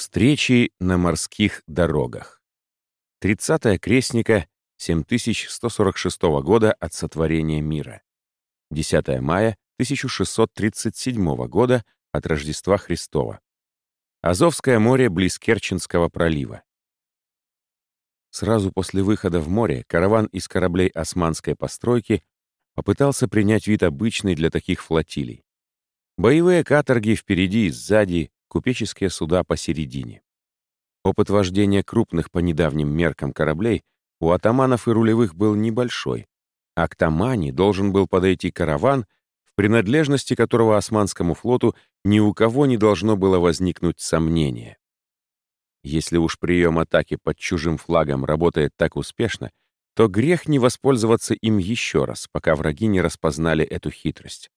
Встречи на морских дорогах. 30 крестника 7146 года от сотворения мира. 10 мая 1637 года от Рождества Христова. Азовское море близ Керченского пролива. Сразу после выхода в море караван из кораблей османской постройки попытался принять вид обычный для таких флотилий. Боевые каторги впереди и сзади, купеческие суда посередине. Опыт вождения крупных по недавним меркам кораблей у атаманов и рулевых был небольшой, а к Тамани должен был подойти караван, в принадлежности которого османскому флоту ни у кого не должно было возникнуть сомнения. Если уж прием атаки под чужим флагом работает так успешно, то грех не воспользоваться им еще раз, пока враги не распознали эту хитрость.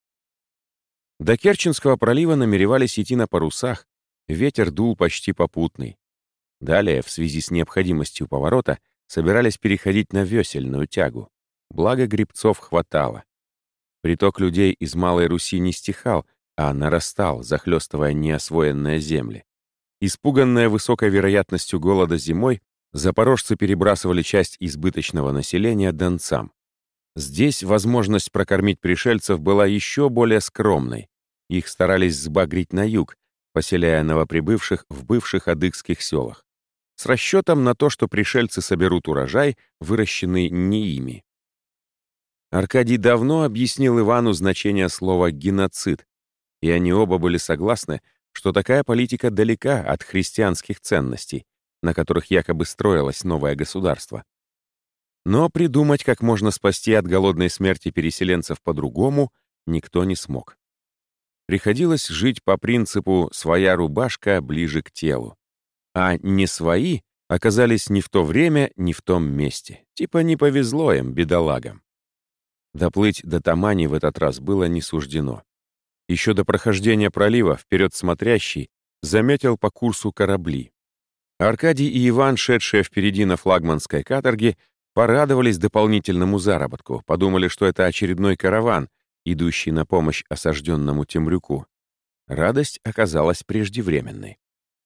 До Керченского пролива намеревались идти на парусах, ветер дул почти попутный. Далее, в связи с необходимостью поворота, собирались переходить на весельную тягу. Благо грибцов хватало. Приток людей из Малой Руси не стихал, а нарастал, захлестывая неосвоенные земли. Испуганная высокой вероятностью голода зимой, запорожцы перебрасывали часть избыточного населения донцам. Здесь возможность прокормить пришельцев была еще более скромной. Их старались сбагрить на юг, поселяя новоприбывших в бывших адыгских селах, с расчетом на то, что пришельцы соберут урожай, выращенный не ими. Аркадий давно объяснил Ивану значение слова «геноцид», и они оба были согласны, что такая политика далека от христианских ценностей, на которых якобы строилось новое государство. Но придумать, как можно спасти от голодной смерти переселенцев по-другому, никто не смог. Приходилось жить по принципу «своя рубашка ближе к телу». А «не свои» оказались не в то время, не в том месте. Типа не повезло им, бедолагам. Доплыть до Тамани в этот раз было не суждено. Еще до прохождения пролива вперед смотрящий заметил по курсу корабли. Аркадий и Иван, шедшие впереди на флагманской каторге, порадовались дополнительному заработку, подумали, что это очередной караван, идущий на помощь осажденному Темрюку. Радость оказалась преждевременной.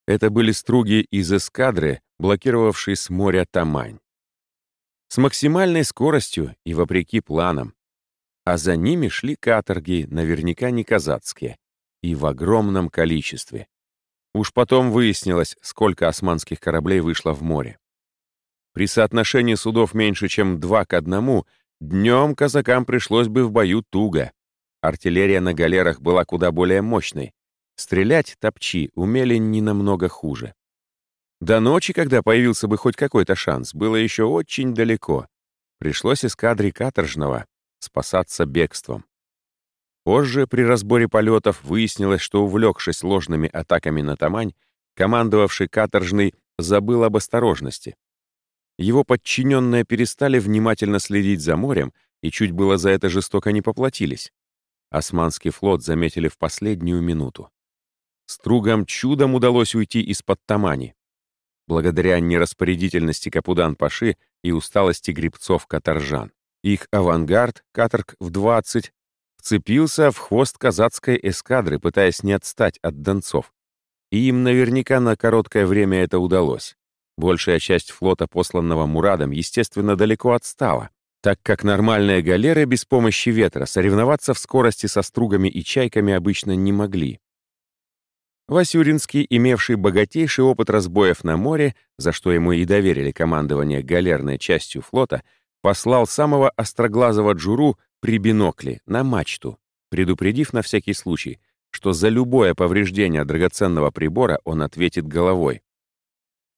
Это были струги из эскадры, блокировавшие с моря Тамань. С максимальной скоростью и вопреки планам. А за ними шли каторги, наверняка не казацкие, и в огромном количестве. Уж потом выяснилось, сколько османских кораблей вышло в море. При соотношении судов меньше, чем два к одному, Днем казакам пришлось бы в бою туго. Артиллерия на галерах была куда более мощной. Стрелять топчи умели не намного хуже. До ночи, когда появился бы хоть какой-то шанс, было еще очень далеко. Пришлось эскадре каторжного спасаться бегством. Позже, при разборе полетов, выяснилось, что, увлекшись ложными атаками на Тамань, командовавший каторжный забыл об осторожности. Его подчиненные перестали внимательно следить за морем и чуть было за это жестоко не поплатились. Османский флот заметили в последнюю минуту. Стругам чудом удалось уйти из-под Тамани. Благодаря нераспорядительности Капудан-Паши и усталости грибцов-каторжан. Их авангард, каторг в 20, вцепился в хвост казацкой эскадры, пытаясь не отстать от донцов. И им наверняка на короткое время это удалось. Большая часть флота, посланного Мурадом, естественно, далеко отстала, так как нормальные галеры без помощи ветра соревноваться в скорости со стругами и чайками обычно не могли. Васюринский, имевший богатейший опыт разбоев на море, за что ему и доверили командование галерной частью флота, послал самого остроглазого Джуру при бинокле на мачту, предупредив на всякий случай, что за любое повреждение драгоценного прибора он ответит головой.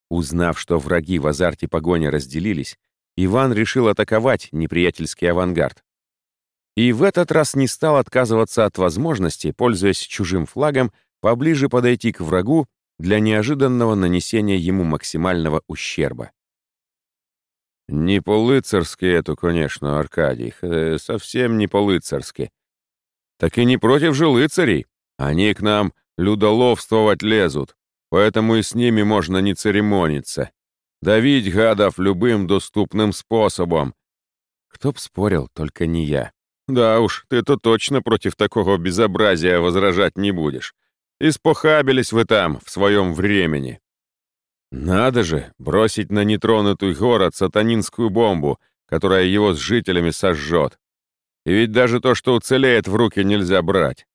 Узнав, что враги в азарте погони разделились, Иван решил атаковать неприятельский авангард. И в этот раз не стал отказываться от возможности, пользуясь чужим флагом, поближе подойти к врагу для неожиданного нанесения ему максимального ущерба. «Не по-лицарски это, конечно, Аркадий, э, совсем не по-лицарски. Так и не против же лицарей. Они к нам людоловствовать лезут. Поэтому и с ними можно не церемониться. Давить гадов любым доступным способом. Кто б спорил, только не я. Да уж, ты-то точно против такого безобразия возражать не будешь. Испохабились вы там в своем времени. Надо же, бросить на нетронутый город сатанинскую бомбу, которая его с жителями сожжет. И ведь даже то, что уцелеет, в руки нельзя брать.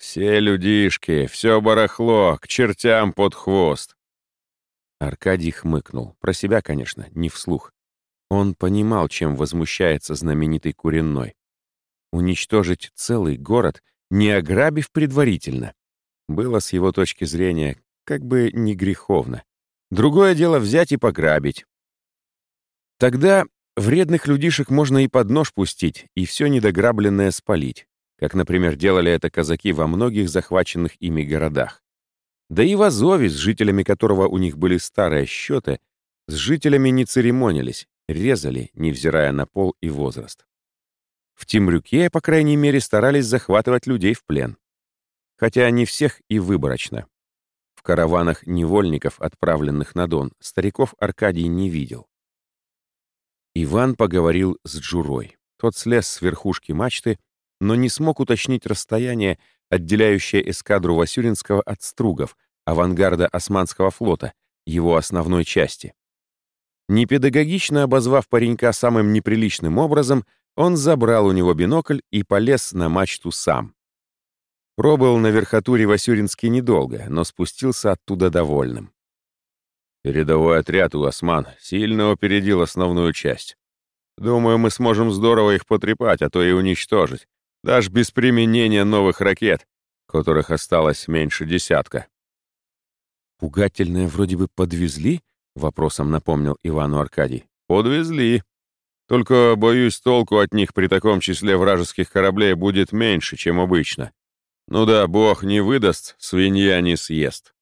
Все людишки, все барахло, к чертям под хвост. Аркадий хмыкнул. Про себя, конечно, не вслух. Он понимал, чем возмущается знаменитый Куренной. Уничтожить целый город, не ограбив предварительно, было с его точки зрения как бы не греховно. Другое дело взять и пограбить. Тогда вредных людишек можно и под нож пустить, и все недограбленное спалить, как, например, делали это казаки во многих захваченных ими городах. Да и в Азове, с жителями которого у них были старые счеты, с жителями не церемонились, резали, невзирая на пол и возраст. В Тимрюке, по крайней мере, старались захватывать людей в плен. Хотя не всех и выборочно. В караванах невольников, отправленных на Дон, стариков Аркадий не видел. Иван поговорил с Джурой. Тот слез с верхушки мачты, но не смог уточнить расстояние, отделяющее эскадру Васюринского от стругов, авангарда Османского флота, его основной части. Непедагогично обозвав паренька самым неприличным образом, он забрал у него бинокль и полез на мачту сам. Пробыл на верхотуре Васюринский недолго, но спустился оттуда довольным. Передовой отряд у осман сильно опередил основную часть. Думаю, мы сможем здорово их потрепать, а то и уничтожить, даже без применения новых ракет, которых осталось меньше десятка. «Пугательное вроде бы подвезли?» — вопросом напомнил Ивану Аркадий. «Подвезли. Только, боюсь, толку от них при таком числе вражеских кораблей будет меньше, чем обычно. Ну да, бог не выдаст, свинья не съест.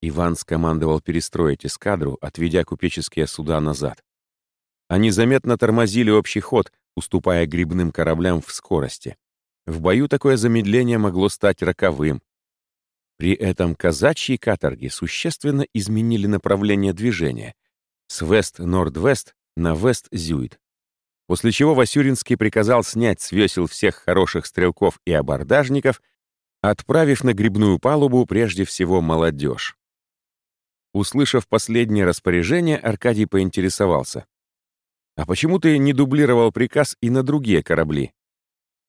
Иван скомандовал перестроить эскадру, отведя купеческие суда назад. Они заметно тормозили общий ход, уступая грибным кораблям в скорости. В бою такое замедление могло стать роковым. При этом казачьи каторги существенно изменили направление движения с вест-норд-вест на вест-зюит после чего Васюринский приказал снять с весел всех хороших стрелков и абордажников, отправив на грибную палубу прежде всего молодежь. Услышав последнее распоряжение, Аркадий поинтересовался. «А почему ты не дублировал приказ и на другие корабли?»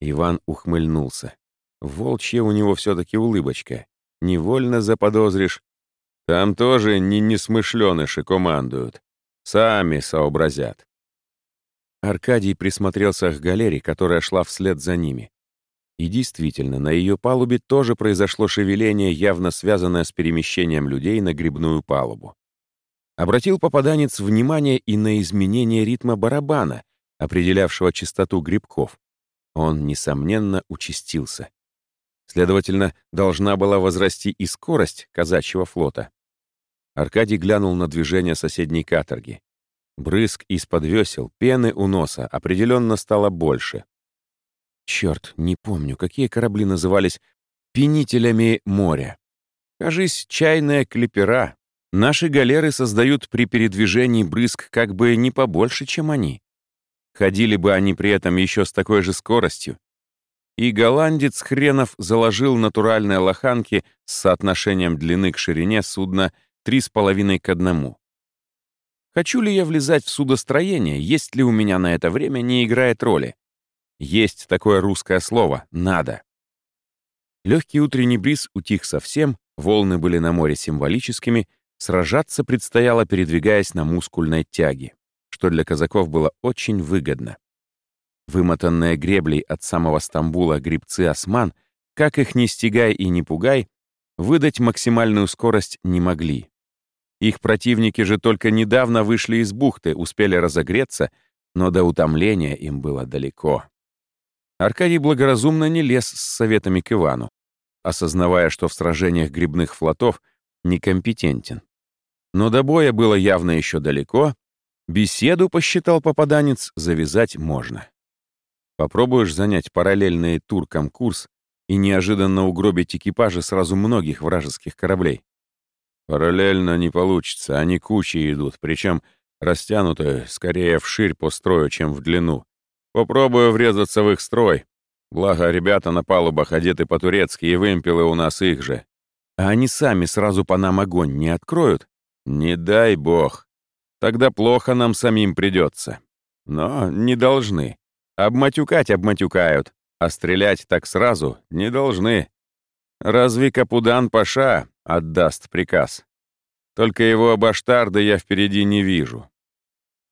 Иван ухмыльнулся. Волчья у него все-таки улыбочка. Невольно заподозришь. Там тоже не несмышленыши командуют. Сами сообразят. Аркадий присмотрелся к галере, которая шла вслед за ними. И действительно, на ее палубе тоже произошло шевеление, явно связанное с перемещением людей на грибную палубу. Обратил попаданец внимание и на изменение ритма барабана, определявшего частоту грибков. Он, несомненно, участился. Следовательно, должна была возрасти и скорость казачьего флота. Аркадий глянул на движение соседней каторги. Брызг из-под весел, пены у носа определенно стало больше. Черт, не помню, какие корабли назывались пенителями моря. Кажись, чайная клепера. Наши галеры создают при передвижении брызг как бы не побольше, чем они. Ходили бы они при этом еще с такой же скоростью. И голландец хренов заложил натуральные лоханки с соотношением длины к ширине судна 3,5 к 1. Хочу ли я влезать в судостроение, есть ли у меня на это время, не играет роли. Есть такое русское слово «надо». Легкий утренний бриз утих совсем, волны были на море символическими, сражаться предстояло, передвигаясь на мускульной тяге, что для казаков было очень выгодно. Вымотанные греблей от самого Стамбула грибцы осман, как их ни стегай и не пугай, выдать максимальную скорость не могли. Их противники же только недавно вышли из бухты, успели разогреться, но до утомления им было далеко. Аркадий благоразумно не лез с советами к Ивану, осознавая, что в сражениях грибных флотов некомпетентен. Но до боя было явно еще далеко, беседу, посчитал попаданец, завязать можно. Попробуешь занять параллельный туркам курс и неожиданно угробить экипажи сразу многих вражеских кораблей. Параллельно не получится, они кучей идут, причем растянуты скорее вширь по строю, чем в длину. Попробую врезаться в их строй. Благо, ребята на палубах одеты по-турецки, и вымпелы у нас их же. А они сами сразу по нам огонь не откроют? Не дай бог. Тогда плохо нам самим придется. Но не должны. Обматюкать обматюкают, а стрелять так сразу не должны. Разве Капудан Паша отдаст приказ? Только его баштарда я впереди не вижу.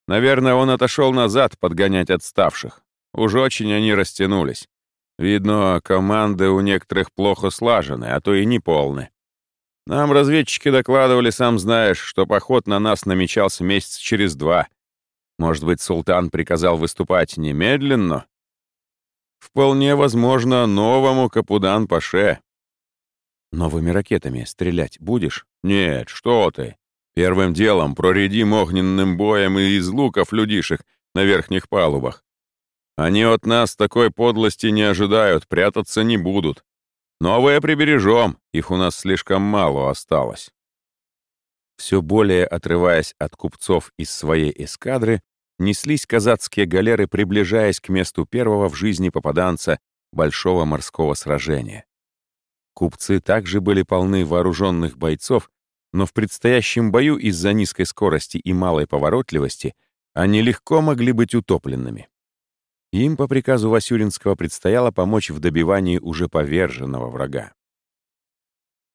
Наверное, он отошел назад подгонять отставших. Уж очень они растянулись. Видно, команды у некоторых плохо слажены, а то и не полны. Нам разведчики докладывали, сам знаешь, что поход на нас намечался месяц через два. Может быть, султан приказал выступать немедленно? Вполне возможно, новому Капудан-Паше. Новыми ракетами стрелять будешь? Нет, что ты. Первым делом проредим огненным боем и из луков людишек на верхних палубах. Они от нас такой подлости не ожидают, прятаться не будут. Новые прибережем, их у нас слишком мало осталось. Все более отрываясь от купцов из своей эскадры, неслись казацкие галеры, приближаясь к месту первого в жизни попаданца большого морского сражения. Купцы также были полны вооруженных бойцов, но в предстоящем бою из-за низкой скорости и малой поворотливости они легко могли быть утопленными. Им по приказу Васюринского предстояло помочь в добивании уже поверженного врага.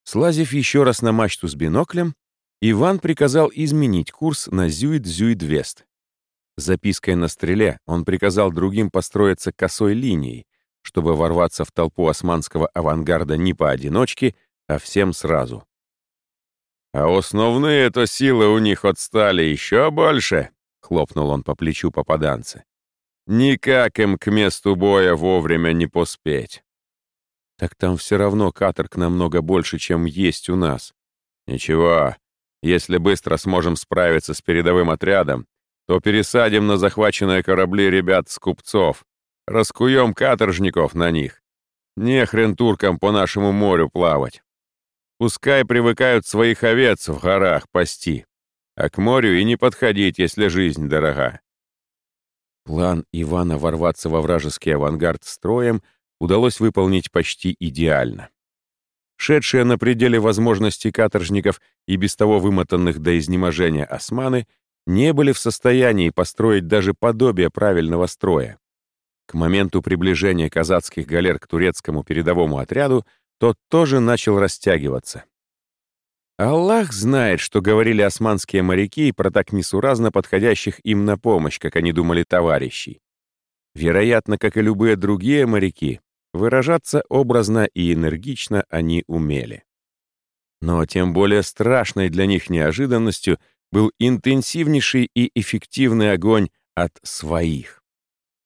Слазив еще раз на мачту с биноклем, Иван приказал изменить курс на Зюит-Зюит-Вест. Запиской на стреле он приказал другим построиться косой линией, чтобы ворваться в толпу османского авангарда не поодиночке, а всем сразу. «А основные-то силы у них отстали еще больше», — хлопнул он по плечу попаданца. Никак им к месту боя вовремя не поспеть. Так там все равно каторг намного больше, чем есть у нас. Ничего, если быстро сможем справиться с передовым отрядом, то пересадим на захваченные корабли ребят с купцов, раскуем каторжников на них. Не хрен туркам по нашему морю плавать. Пускай привыкают своих овец в горах пасти, а к морю и не подходить, если жизнь дорога. План Ивана ворваться во вражеский авангард строем удалось выполнить почти идеально. Шедшие на пределе возможностей каторжников и без того вымотанных до изнеможения османы не были в состоянии построить даже подобие правильного строя. К моменту приближения казацких галер к турецкому передовому отряду тот тоже начал растягиваться. Аллах знает, что говорили османские моряки про так несуразно подходящих им на помощь, как они думали, товарищей. Вероятно, как и любые другие моряки, выражаться образно и энергично они умели. Но тем более страшной для них неожиданностью был интенсивнейший и эффективный огонь от своих.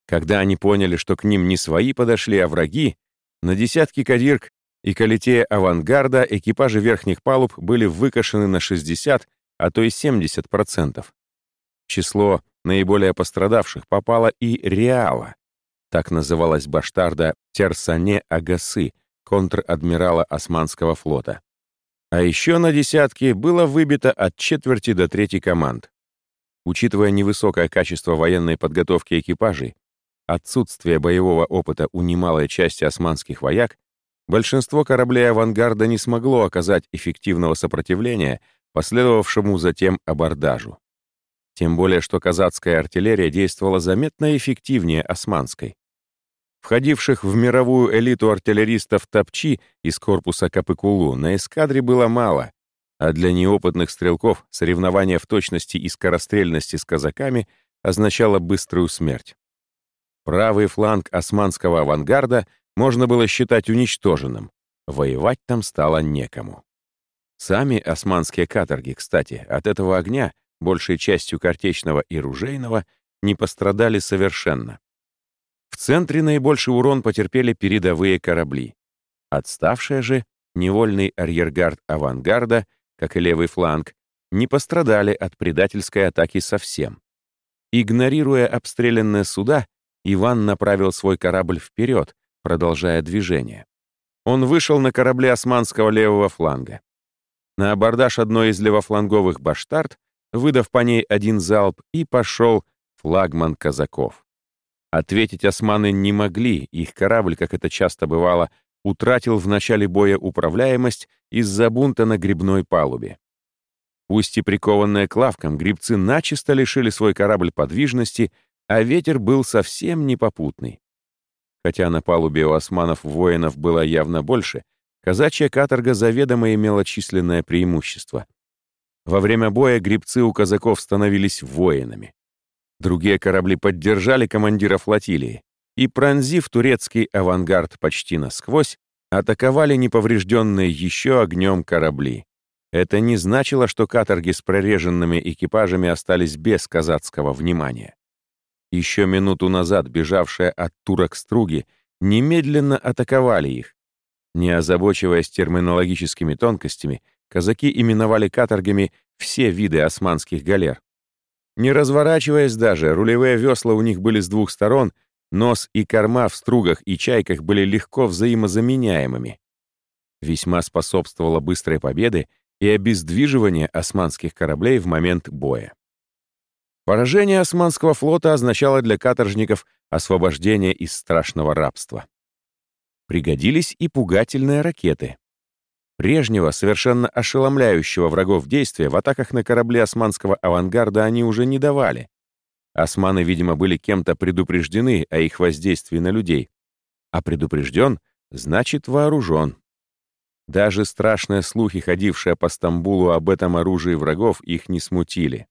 Когда они поняли, что к ним не свои подошли, а враги, на десятки кадирк и к литее авангарда экипажи верхних палуб были выкашены на 60, а то и 70%. В число наиболее пострадавших попала и Реала. Так называлась баштарда Терсане Агасы, контр-адмирала Османского флота. А еще на десятки было выбито от четверти до трети команд. Учитывая невысокое качество военной подготовки экипажей, отсутствие боевого опыта у немалой части османских вояк, большинство кораблей авангарда не смогло оказать эффективного сопротивления последовавшему затем абордажу. Тем более, что казацкая артиллерия действовала заметно эффективнее османской. Входивших в мировую элиту артиллеристов Топчи из корпуса Капыкулу на эскадре было мало, а для неопытных стрелков соревнование в точности и скорострельности с казаками означало быструю смерть. Правый фланг османского авангарда можно было считать уничтоженным. Воевать там стало некому. Сами османские каторги, кстати, от этого огня, большей частью картечного и ружейного, не пострадали совершенно. В центре наибольший урон потерпели передовые корабли. Отставшие же, невольный арьергард авангарда, как и левый фланг, не пострадали от предательской атаки совсем. Игнорируя обстрелянные суда, Иван направил свой корабль вперед, продолжая движение. Он вышел на корабле османского левого фланга. На абордаж одной из левофланговых баштард, выдав по ней один залп, и пошел флагман казаков. Ответить османы не могли, их корабль, как это часто бывало, утратил в начале боя управляемость из-за бунта на грибной палубе. Пусть и прикованные к лавкам, грибцы начисто лишили свой корабль подвижности, а ветер был совсем непопутный. Хотя на палубе у османов воинов было явно больше, казачья каторга заведомо имела численное преимущество. Во время боя грибцы у казаков становились воинами. Другие корабли поддержали командира флотилии и, пронзив турецкий авангард почти насквозь, атаковали неповрежденные еще огнем корабли. Это не значило, что каторги с прореженными экипажами остались без казацкого внимания. Еще минуту назад бежавшие от турок струги немедленно атаковали их. Не озабочиваясь терминологическими тонкостями, казаки именовали каторгами все виды османских галер. Не разворачиваясь даже, рулевые весла у них были с двух сторон, нос и корма в стругах и чайках были легко взаимозаменяемыми. Весьма способствовало быстрой победе и обездвиживание османских кораблей в момент боя. Поражение османского флота означало для каторжников освобождение из страшного рабства. Пригодились и пугательные ракеты. Прежнего, совершенно ошеломляющего врагов действия в атаках на корабли османского авангарда они уже не давали. Османы, видимо, были кем-то предупреждены о их воздействии на людей. А предупрежден — значит вооружен. Даже страшные слухи, ходившие по Стамбулу об этом оружии врагов, их не смутили.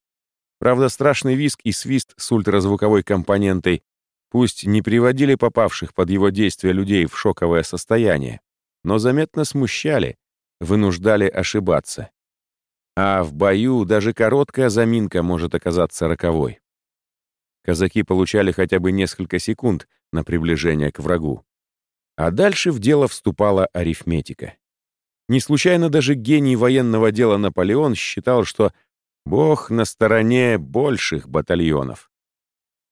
Правда, страшный виск и свист с ультразвуковой компонентой пусть не приводили попавших под его действие людей в шоковое состояние, но заметно смущали, вынуждали ошибаться. А в бою даже короткая заминка может оказаться роковой. Казаки получали хотя бы несколько секунд на приближение к врагу. А дальше в дело вступала арифметика. Не случайно даже гений военного дела Наполеон считал, что Бог на стороне больших батальонов.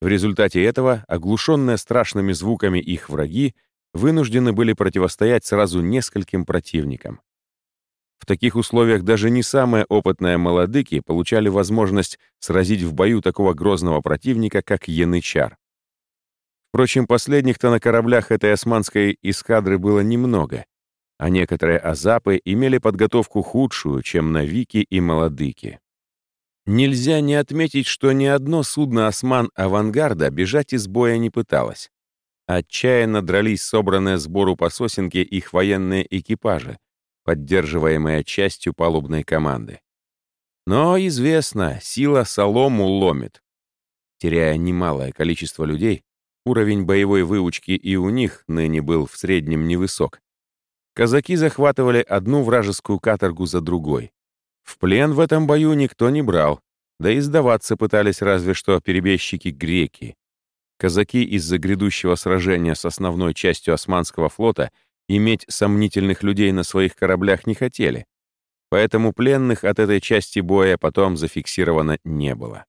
В результате этого, оглушенные страшными звуками их враги, вынуждены были противостоять сразу нескольким противникам. В таких условиях даже не самые опытные молодыки получали возможность сразить в бою такого грозного противника, как Янычар. Впрочем, последних-то на кораблях этой османской эскадры было немного, а некоторые азапы имели подготовку худшую, чем навики и молодыки. Нельзя не отметить, что ни одно судно осман авангарда бежать из боя не пыталось. Отчаянно дрались собранные сбору по сосенке их военные экипажи, поддерживаемая частью палубной команды. Но известно, сила солому ломит. Теряя немалое количество людей, уровень боевой выучки и у них ныне был в среднем невысок. Казаки захватывали одну вражескую каторгу за другой. В плен в этом бою никто не брал, да и сдаваться пытались разве что перебежчики-греки. Казаки из-за грядущего сражения с основной частью османского флота Иметь сомнительных людей на своих кораблях не хотели, поэтому пленных от этой части боя потом зафиксировано не было.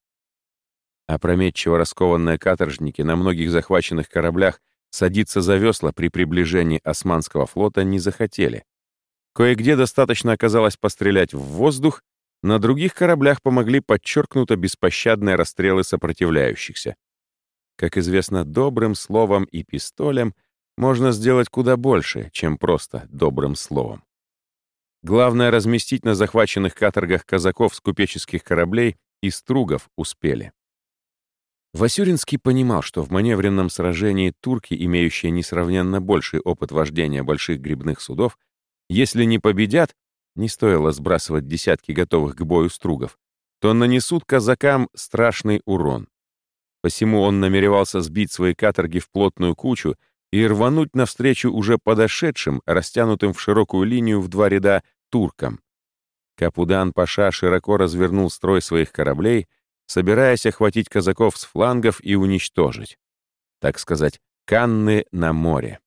Опрометчиво раскованные каторжники на многих захваченных кораблях садиться за весла при приближении османского флота не захотели. Кое-где достаточно оказалось пострелять в воздух, на других кораблях помогли подчеркнуто беспощадные расстрелы сопротивляющихся. Как известно, добрым словом и пистолем можно сделать куда больше, чем просто добрым словом. Главное — разместить на захваченных каторгах казаков с купеческих кораблей и стругов успели. Васюринский понимал, что в маневренном сражении турки, имеющие несравненно больший опыт вождения больших грибных судов, если не победят, не стоило сбрасывать десятки готовых к бою стругов, то нанесут казакам страшный урон. Посему он намеревался сбить свои каторги в плотную кучу и рвануть навстречу уже подошедшим, растянутым в широкую линию в два ряда, туркам. Капудан-паша широко развернул строй своих кораблей, собираясь охватить казаков с флангов и уничтожить. Так сказать, канны на море.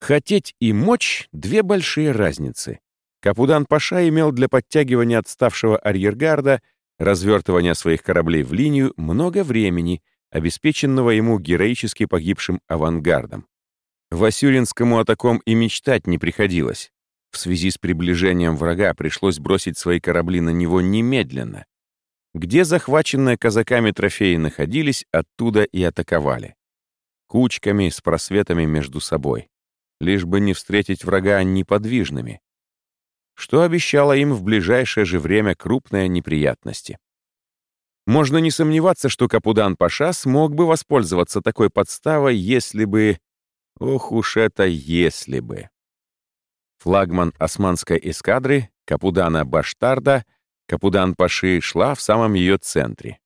Хотеть и мочь — две большие разницы. Капудан-паша имел для подтягивания отставшего арьергарда, развертывания своих кораблей в линию много времени обеспеченного ему героически погибшим авангардом. Васюринскому о таком и мечтать не приходилось. В связи с приближением врага пришлось бросить свои корабли на него немедленно. Где захваченные казаками трофеи находились, оттуда и атаковали. Кучками, с просветами между собой. Лишь бы не встретить врага неподвижными. что обещало им в ближайшее же время крупные неприятности. Можно не сомневаться, что Капудан Паша смог бы воспользоваться такой подставой, если бы... Ох уж это если бы. Флагман османской эскадры, Капудана Баштарда, Капудан Паши шла в самом ее центре.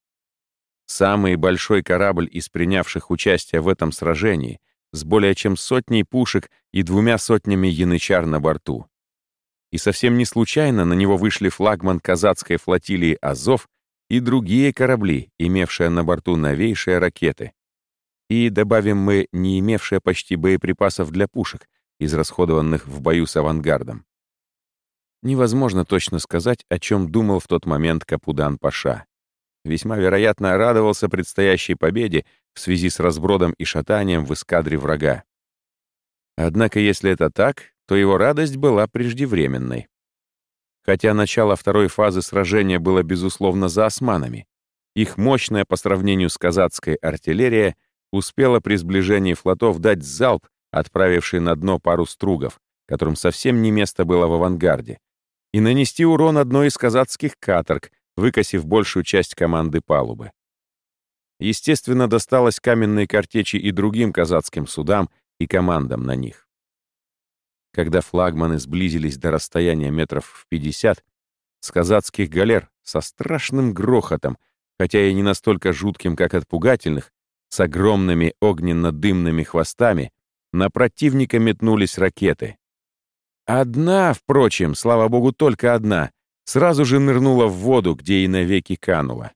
Самый большой корабль из принявших участие в этом сражении, с более чем сотней пушек и двумя сотнями янычар на борту. И совсем не случайно на него вышли флагман казацкой флотилии «Азов» и другие корабли, имевшие на борту новейшие ракеты. И, добавим мы, не имевшие почти боеприпасов для пушек, израсходованных в бою с авангардом. Невозможно точно сказать, о чем думал в тот момент Капудан Паша весьма вероятно радовался предстоящей победе в связи с разбродом и шатанием в эскадре врага. Однако, если это так, то его радость была преждевременной. Хотя начало второй фазы сражения было, безусловно, за османами, их мощная по сравнению с казацкой артиллерия успела при сближении флотов дать залп, отправивший на дно пару стругов, которым совсем не место было в авангарде, и нанести урон одной из казацких каторг, выкосив большую часть команды палубы. Естественно, досталось каменной картечи и другим казацким судам и командам на них. Когда флагманы сблизились до расстояния метров в 50, с казацких галер со страшным грохотом, хотя и не настолько жутким, как от пугательных, с огромными огненно-дымными хвостами, на противника метнулись ракеты. Одна, впрочем, слава богу, только одна, сразу же нырнула в воду, где и навеки канула.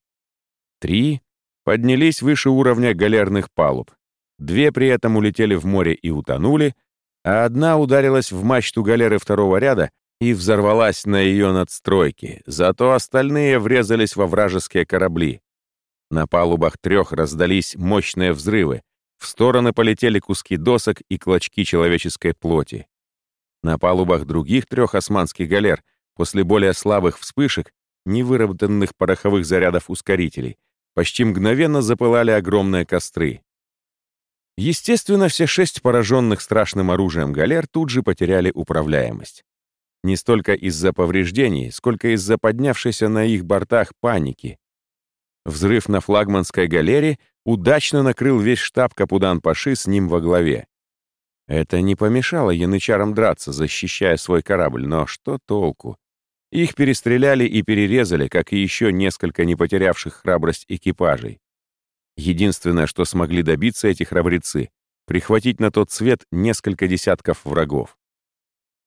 Три поднялись выше уровня галерных палуб. Две при этом улетели в море и утонули, а одна ударилась в мачту галеры второго ряда и взорвалась на ее надстройке, зато остальные врезались во вражеские корабли. На палубах трех раздались мощные взрывы, в стороны полетели куски досок и клочки человеческой плоти. На палубах других трех османских галер — После более слабых вспышек, невыработанных пороховых зарядов ускорителей, почти мгновенно запылали огромные костры. Естественно, все шесть пораженных страшным оружием галер тут же потеряли управляемость. Не столько из-за повреждений, сколько из-за поднявшейся на их бортах паники. Взрыв на флагманской галере удачно накрыл весь штаб Капудан-Паши с ним во главе. Это не помешало янычарам драться, защищая свой корабль, но что толку? Их перестреляли и перерезали, как и еще несколько не потерявших храбрость экипажей. Единственное, что смогли добиться эти храбрецы — прихватить на тот свет несколько десятков врагов.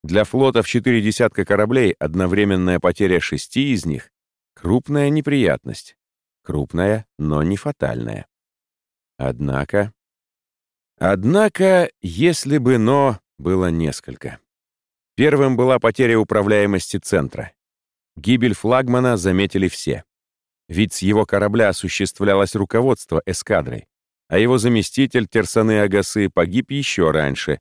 Для флота в четыре десятка кораблей одновременная потеря шести из них — крупная неприятность. Крупная, но не фатальная. Однако... Однако, если бы «но» было несколько. Первым была потеря управляемости центра. Гибель флагмана заметили все. Ведь с его корабля осуществлялось руководство эскадрой, а его заместитель Терсаны Агасы погиб еще раньше.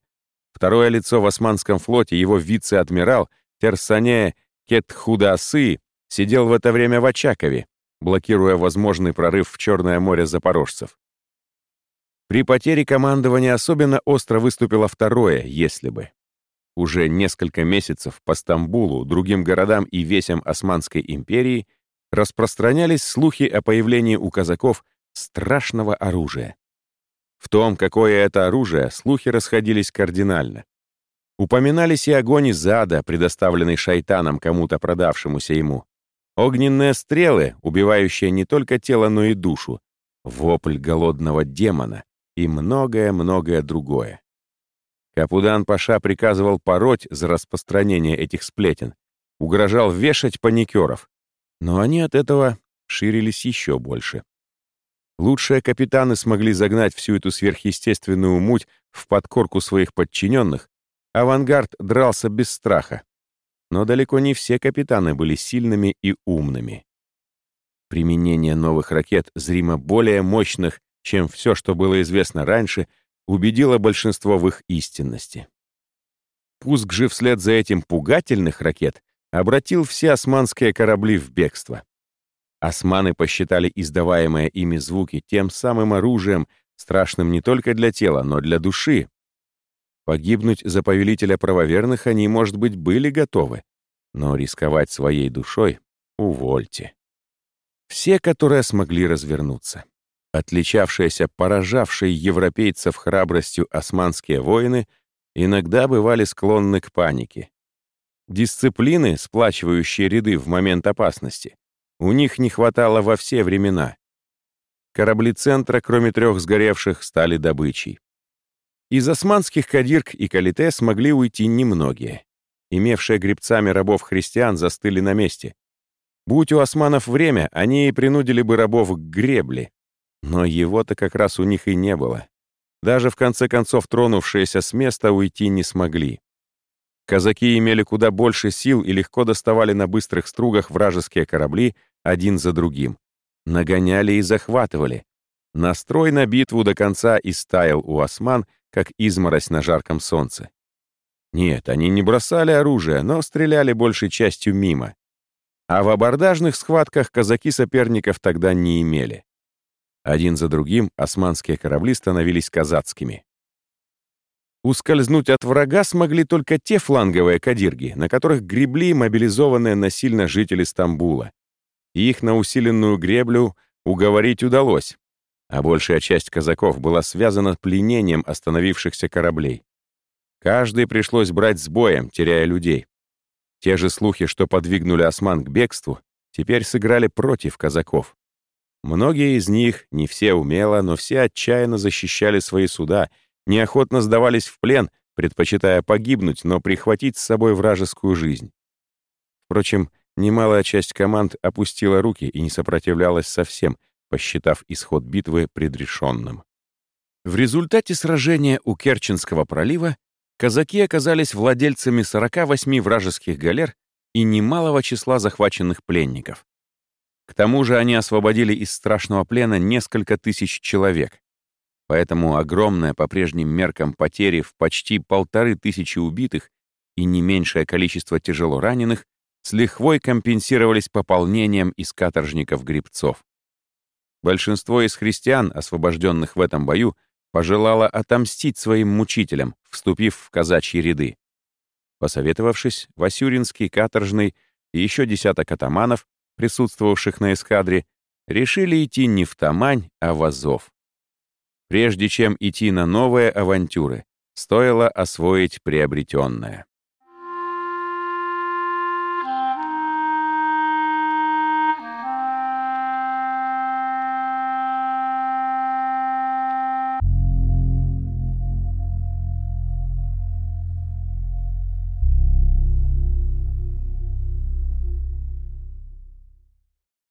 Второе лицо в Османском флоте, его вице-адмирал Терсане Кетхудасы, сидел в это время в Очакове, блокируя возможный прорыв в Черное море запорожцев. При потере командования особенно остро выступило второе «если бы». Уже несколько месяцев по Стамбулу, другим городам и весям Османской империи распространялись слухи о появлении у казаков страшного оружия. В том, какое это оружие, слухи расходились кардинально. Упоминались и огонь из ада, предоставленный шайтаном кому-то продавшемуся ему. Огненные стрелы, убивающие не только тело, но и душу. Вопль голодного демона и многое-многое другое. Капудан-паша приказывал пороть за распространение этих сплетен, угрожал вешать паникеров, но они от этого ширились еще больше. Лучшие капитаны смогли загнать всю эту сверхъестественную муть в подкорку своих подчиненных, авангард дрался без страха. Но далеко не все капитаны были сильными и умными. Применение новых ракет, зримо более мощных, чем все, что было известно раньше — убедило большинство в их истинности. Пуск же вслед за этим пугательных ракет обратил все османские корабли в бегство. Османы посчитали издаваемые ими звуки тем самым оружием, страшным не только для тела, но для души. Погибнуть за повелителя правоверных они, может быть, были готовы, но рисковать своей душой — увольте. Все, которые смогли развернуться. Отличавшиеся, поражавшие европейцев храбростью османские воины иногда бывали склонны к панике. Дисциплины, сплачивающие ряды в момент опасности, у них не хватало во все времена. Корабли центра, кроме трех сгоревших, стали добычей. Из османских кадирк и калите смогли уйти немногие. Имевшие гребцами рабов-христиан застыли на месте. Будь у османов время, они и принудили бы рабов к гребле. Но его-то как раз у них и не было. Даже в конце концов тронувшиеся с места уйти не смогли. Казаки имели куда больше сил и легко доставали на быстрых стругах вражеские корабли один за другим. Нагоняли и захватывали. Настрой на битву до конца истаял у осман, как изморозь на жарком солнце. Нет, они не бросали оружие, но стреляли большей частью мимо. А в абордажных схватках казаки соперников тогда не имели. Один за другим османские корабли становились казацкими. Ускользнуть от врага смогли только те фланговые кадирги, на которых гребли мобилизованные насильно жители Стамбула. Их на усиленную греблю уговорить удалось, а большая часть казаков была связана пленением остановившихся кораблей. Каждый пришлось брать с боем, теряя людей. Те же слухи, что подвигнули осман к бегству, теперь сыграли против казаков. Многие из них, не все умело, но все отчаянно защищали свои суда — неохотно сдавались в плен, предпочитая погибнуть, но прихватить с собой вражескую жизнь. Впрочем, немалая часть команд опустила руки и не сопротивлялась совсем, посчитав исход битвы предрешенным. В результате сражения у Керченского пролива казаки оказались владельцами 48 вражеских галер и немалого числа захваченных пленников. К тому же они освободили из страшного плена несколько тысяч человек. Поэтому огромное по прежним меркам потери в почти полторы тысячи убитых и не меньшее количество тяжело раненых с лихвой компенсировались пополнением из каторжников-гребцов. Большинство из христиан, освобожденных в этом бою, пожелало отомстить своим мучителям, вступив в казачьи ряды. Посоветовавшись, Васюринский, Каторжный и еще десяток атаманов, присутствовавших на эскадре, решили идти не в Тамань, а в Азов. Прежде чем идти на новые авантюры, стоило освоить приобретенное.